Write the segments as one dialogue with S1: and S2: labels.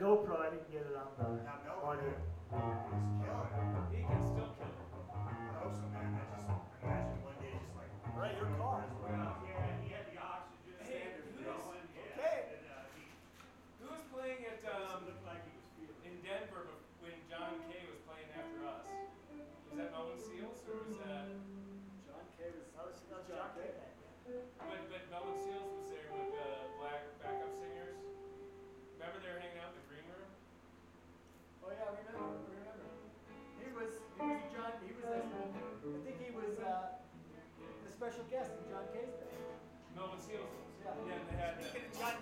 S1: GoPro, I didn't get it on the audio.
S2: He can still
S3: special guest in John Casey.
S2: Melvin Seals.
S3: Yeah.
S2: Yeah, they had.
S4: Speaking of John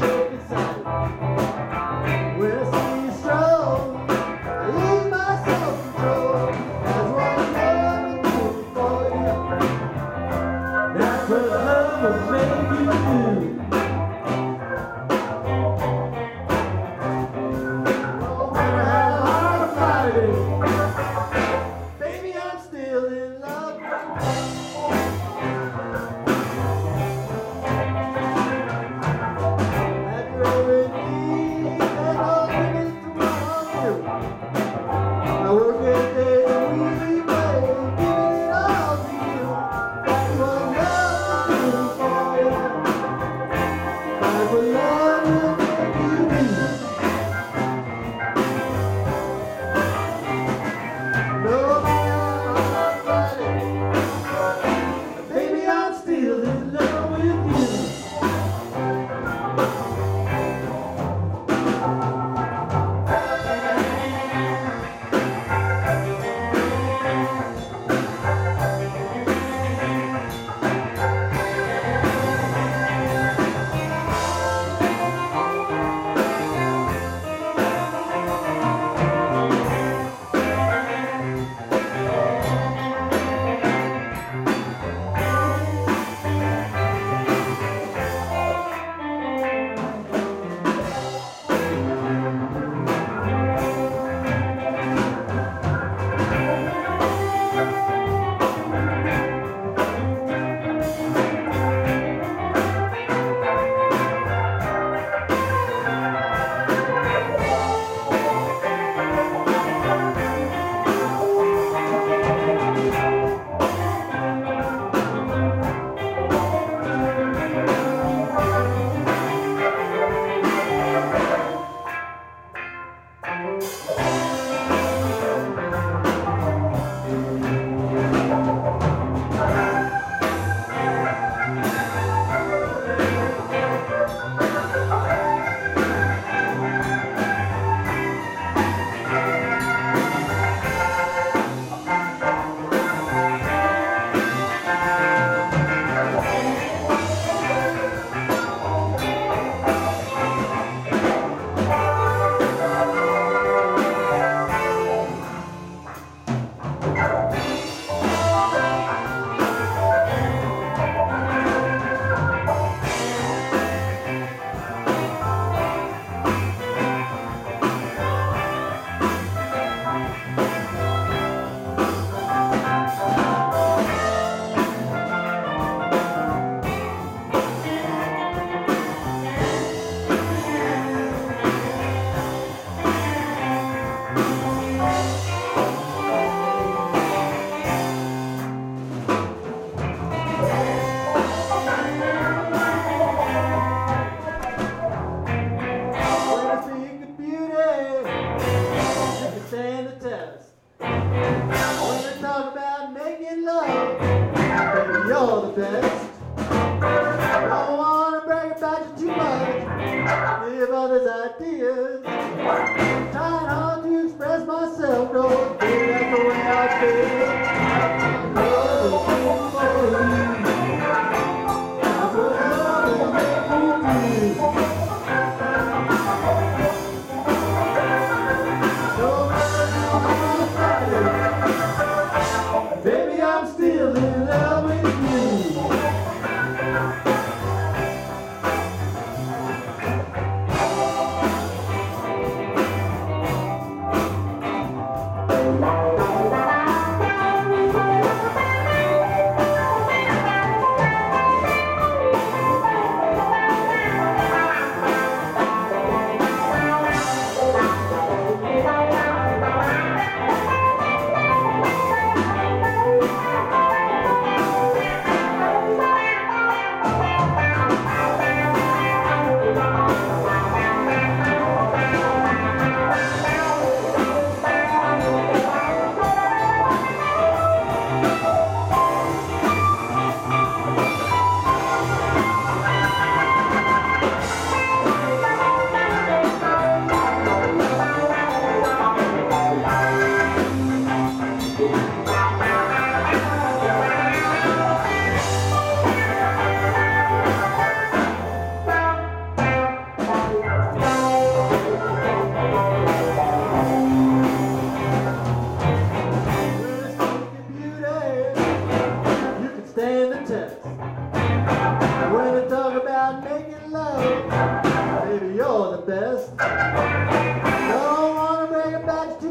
S2: show me
S1: something. Well,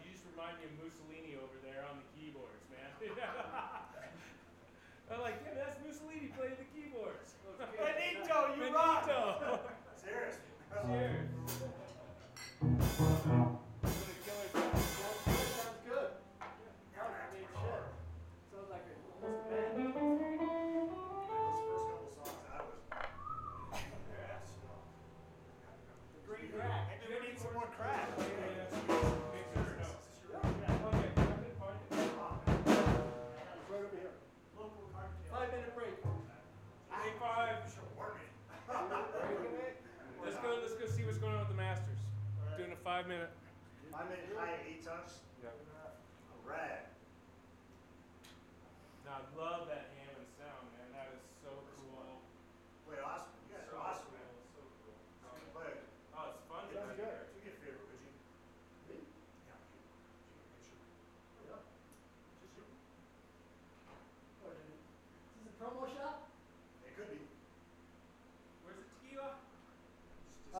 S1: you
S2: just remind me of Mussolini over there on the keyboards, man. I'm like, damn, that's Mussolini playing the keyboards.
S1: Benito, you
S2: Benito. rock!
S4: Serious.
S2: Cheers.